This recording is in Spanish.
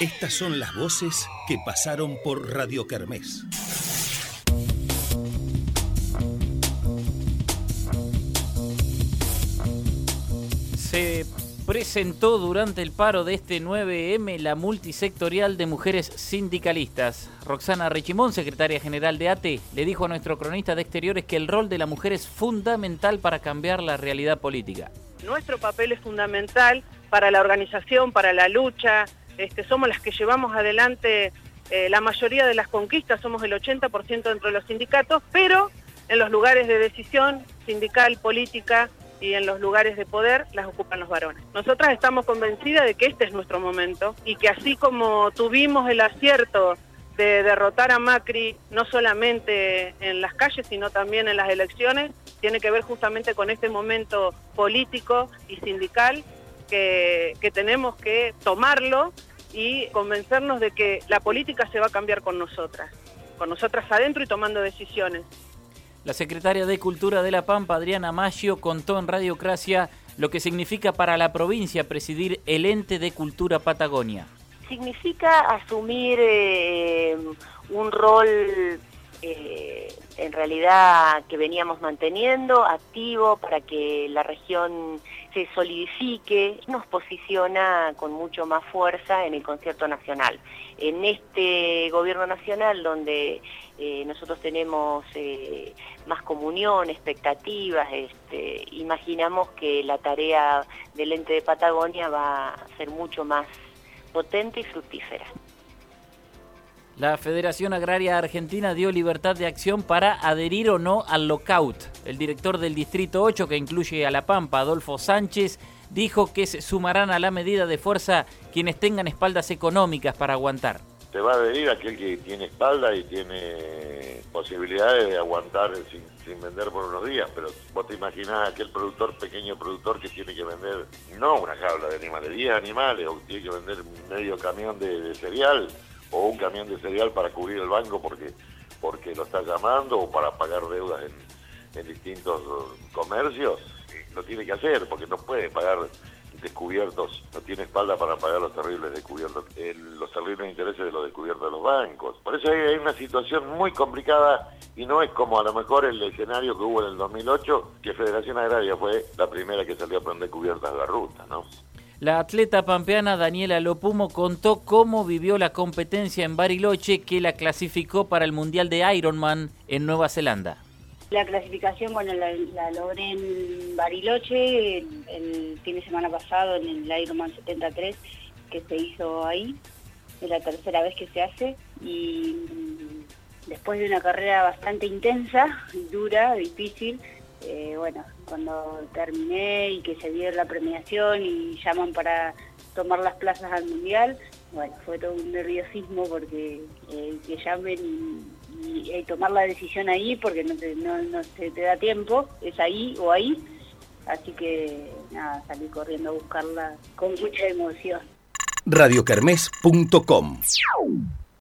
Estas son las voces que pasaron por Radio Kermés. Se presentó durante el paro de este 9M la multisectorial de mujeres sindicalistas. Roxana Richimón, secretaria general de ATE, le dijo a nuestro cronista de exteriores que el rol de la mujer es fundamental para cambiar la realidad política. Nuestro papel es fundamental para la organización, para la lucha, este, somos las que llevamos adelante eh, la mayoría de las conquistas, somos el 80% dentro de los sindicatos, pero en los lugares de decisión sindical, política y en los lugares de poder las ocupan los varones. Nosotras estamos convencidas de que este es nuestro momento y que así como tuvimos el acierto de derrotar a Macri no solamente en las calles, sino también en las elecciones, tiene que ver justamente con este momento político y sindical que, que tenemos que tomarlo y convencernos de que la política se va a cambiar con nosotras, con nosotras adentro y tomando decisiones. La secretaria de Cultura de La Pampa, Adriana Maggio, contó en Radiocracia lo que significa para la provincia presidir el ente de cultura Patagonia. Significa asumir eh, un rol eh, en realidad que veníamos manteniendo, activo para que la región se solidifique, nos posiciona con mucho más fuerza en el concierto nacional. En este gobierno nacional donde eh, nosotros tenemos eh, más comunión, expectativas, este, imaginamos que la tarea del ente de Patagonia va a ser mucho más potente y fructífera. La Federación Agraria Argentina dio libertad de acción para adherir o no al lockout. El director del Distrito 8, que incluye a La Pampa, Adolfo Sánchez, dijo que se sumarán a la medida de fuerza quienes tengan espaldas económicas para aguantar. Se va a adherir aquel que tiene espalda y tiene posibilidades de aguantar sin, vender por unos días, pero vos te imaginás aquel productor, pequeño productor que tiene que vender no una jaula de animales, 10 animales, o tiene que vender medio camión de cereal, o un camión de cereal para cubrir el banco porque, porque lo está llamando o para pagar deudas en, en distintos comercios, lo tiene que hacer porque no puede pagar descubiertos, no tiene espalda para pagar los terribles descubiertos, los terribles intereses de los descubiertos de los bancos. Por eso hay, hay, una situación muy complicada y no es como a lo mejor el escenario que hubo en el 2008, que Federación Agraria fue la primera que salió a prender cubiertas de la ruta, ¿no? La atleta pampeana Daniela Lopumo contó cómo vivió la competencia en Bariloche que la clasificó para el Mundial de Ironman en Nueva Zelanda. La clasificación, bueno, la, logré en Bariloche el, fin de semana pasado en el Ironman 73 que se hizo ahí. Es la tercera vez que se hace y después de una carrera bastante intensa, dura, difícil, eh, bueno, cuando terminé y que se dio la premiación y llaman para tomar las plazas al mundial, bueno, fue todo un nerviosismo porque eh, que llamen y, y, tomar la decisión ahí porque no, te, no, no se te da tiempo, es ahí o ahí, así que nada, salí corriendo a buscarla con mucha emoción. radiocarmes.com